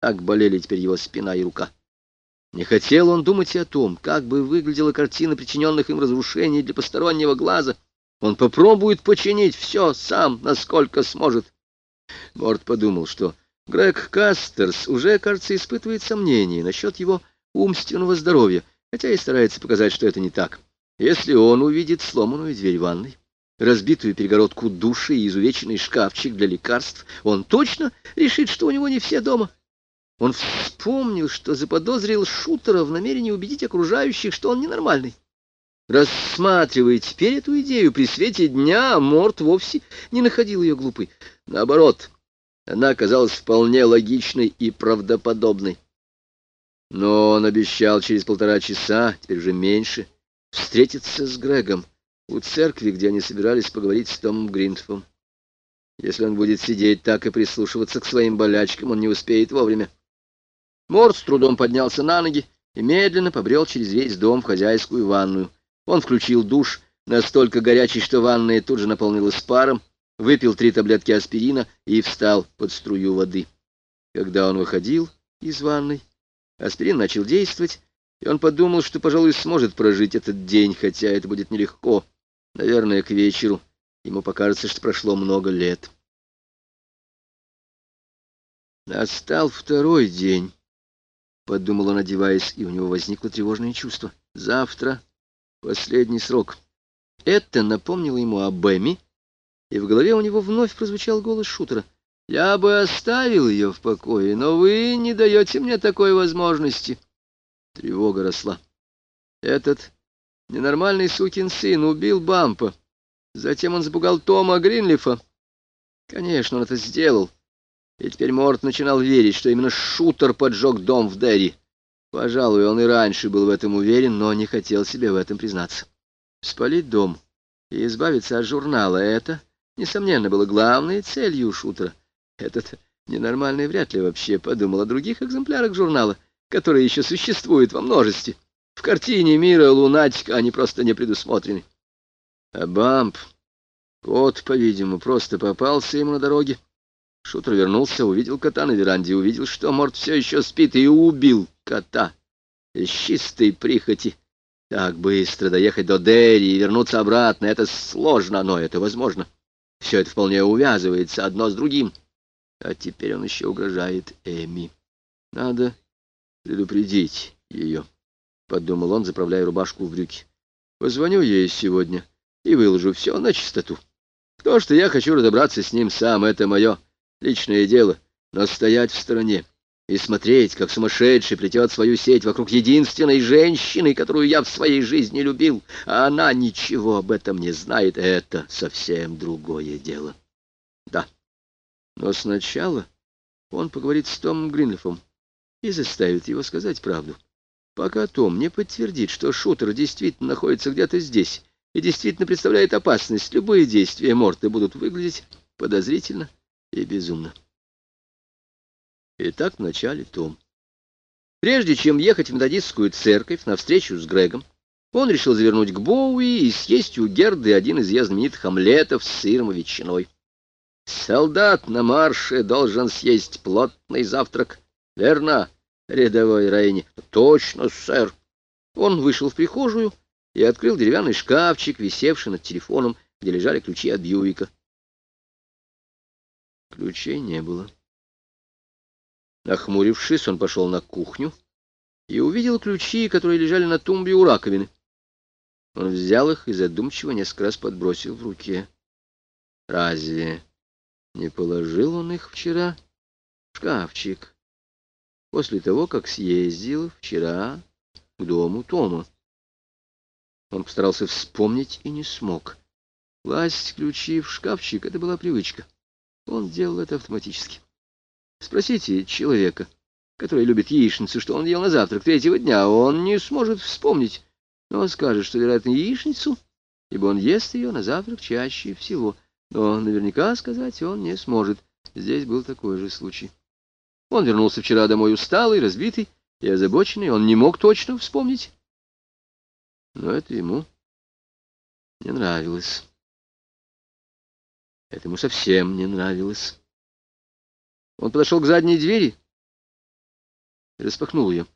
Так болели теперь его спина и рука. Не хотел он думать и о том, как бы выглядела картина причиненных им разрушений для постороннего глаза. Он попробует починить все сам, насколько сможет. Морд подумал, что Грег Кастерс уже, кажется, испытывает сомнения насчет его умственного здоровья, хотя и старается показать, что это не так. Если он увидит сломанную дверь ванной, разбитую перегородку души и изувеченный шкафчик для лекарств, он точно решит, что у него не все дома. Он вспомнил, что заподозрил шутера в намерении убедить окружающих, что он ненормальный. Рассматривая теперь эту идею при свете дня, Морт вовсе не находил ее глупой. Наоборот, она оказалась вполне логичной и правдоподобной. Но он обещал через полтора часа, теперь уже меньше, встретиться с Грегом у церкви, где они собирались поговорить с Томом Гринтфом. Если он будет сидеть так и прислушиваться к своим болячкам, он не успеет вовремя. Морд с трудом поднялся на ноги и медленно побрел через весь дом в хозяйскую ванную. Он включил душ, настолько горячий, что ванная тут же наполнилась паром, выпил три таблетки аспирина и встал под струю воды. Когда он выходил из ванной, аспирин начал действовать, и он подумал, что, пожалуй, сможет прожить этот день, хотя это будет нелегко. Наверное, к вечеру ему покажется, что прошло много лет. Настал второй день. — подумал он, одеваясь, и у него возникло тревожное чувство. «Завтра последний срок». Это напомнило ему об Эми, и в голове у него вновь прозвучал голос шутера. «Я бы оставил ее в покое, но вы не даете мне такой возможности». Тревога росла. Этот ненормальный сукин сын убил Бампа. Затем он запугал Тома Гринлифа. Конечно, он это сделал. И теперь Морт начинал верить, что именно шутер поджег дом в Дерри. Пожалуй, он и раньше был в этом уверен, но не хотел себе в этом признаться. Спалить дом и избавиться от журнала — это, несомненно, было главной целью шутера. Этот ненормальный вряд ли вообще подумал о других экземплярах журнала, которые еще существуют во множестве. В картине мира лунатика они просто не предусмотрены. А Бамп, кот, по-видимому, просто попался ему на дороге Шутер вернулся, увидел кота на веранде, увидел, что Морд все еще спит, и убил кота. Из чистой прихоти. Так быстро доехать до Дерри и вернуться обратно — это сложно, но это возможно. Все это вполне увязывается одно с другим. А теперь он еще угрожает Эми. Надо предупредить ее, — подумал он, заправляя рубашку в брюки. Позвоню ей сегодня и выложу все на чистоту. То, что я хочу разобраться с ним сам, — это мое личное дело, но стоять в стороне и смотреть, как сумасшедший плетет свою сеть вокруг единственной женщины, которую я в своей жизни любил, а она ничего об этом не знает, это совсем другое дело. Да, но сначала он поговорит с Томом Гринлифом и заставит его сказать правду. Пока Том не подтвердит, что шутер действительно находится где-то здесь и действительно представляет опасность, любые действия Морты будут выглядеть подозрительно и безумно. Итак, в начале Том. Прежде чем ехать в методистскую церковь на встречу с Грегом, он решил завернуть к Боуи и съесть у Герды один из ее знаменитых омлетов с сыром и ветчиной. Солдат на марше должен съесть плотный завтрак. Верно, рядовой Рейни? Точно, сэр. Он вышел в прихожую и открыл деревянный шкафчик, висевший над телефоном, где лежали ключи от Бьюика. Ключей не было. Нахмурившись, он пошел на кухню и увидел ключи, которые лежали на тумбе у раковины. Он взял их и задумчиво несколько раз подбросил в руке. Разве не положил он их вчера в шкафчик, после того, как съездил вчера к дому Тома? Он постарался вспомнить и не смог. Класть ключи в шкафчик — это была привычка. Он делал это автоматически. Спросите человека, который любит яичницу, что он ел на завтрак третьего дня, он не сможет вспомнить, но скажет, что, вероятно, яичницу, ибо он ест ее на завтрак чаще всего. Но наверняка сказать он не сможет. Здесь был такой же случай. Он вернулся вчера домой усталый, разбитый и озабоченный. Он не мог точно вспомнить. Но это ему не нравилось. Это ему совсем не нравилось. Он подошел к задней двери и распахнул ее.